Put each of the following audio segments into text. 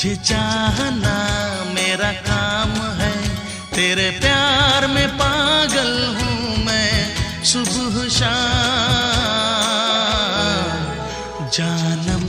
तुझे चाहना मेरा काम है। तेरे प्यार में पागल हूँ मैं सुबह शाम। जानम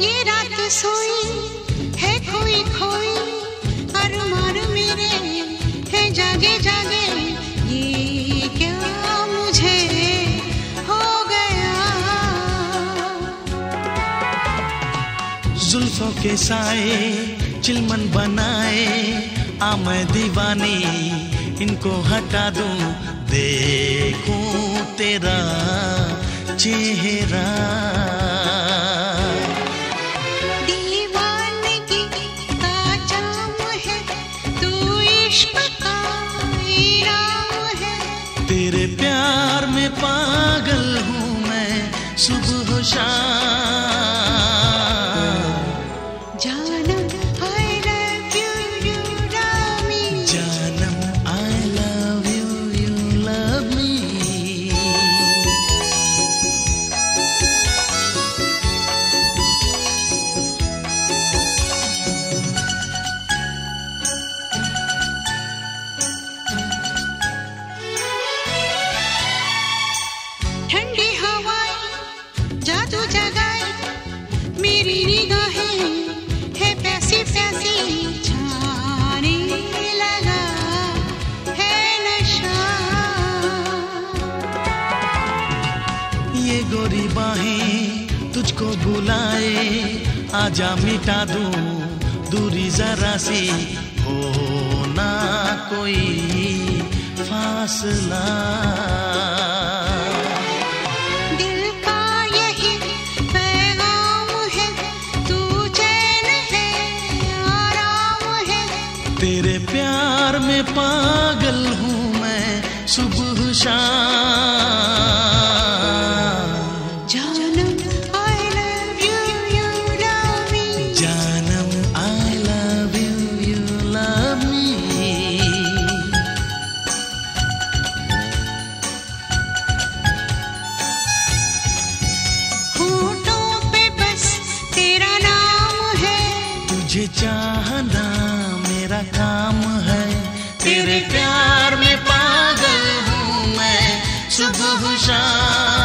ये रात सोई है खोई खोई अरमान मेरे है जागे जागे। ये क्या मुझे हो गया? जुल्फों के साए चिलमन बनाए। आ मैं दीवानी, इनको हटा दूँ। देखूँ तेरा चेहरा। सुबह बुलाए आजा मिटा दूँ दूरी जरा सी। हो ना कोई फासला। दिल का यही पैगाम है तू चैन है आराम है। तेरे प्यार में पागल हूँ मैं सुबह शाम। तुझे चाहना मेरा काम है। तेरे प्यार में पागल हूँ मैं। सुबह शाम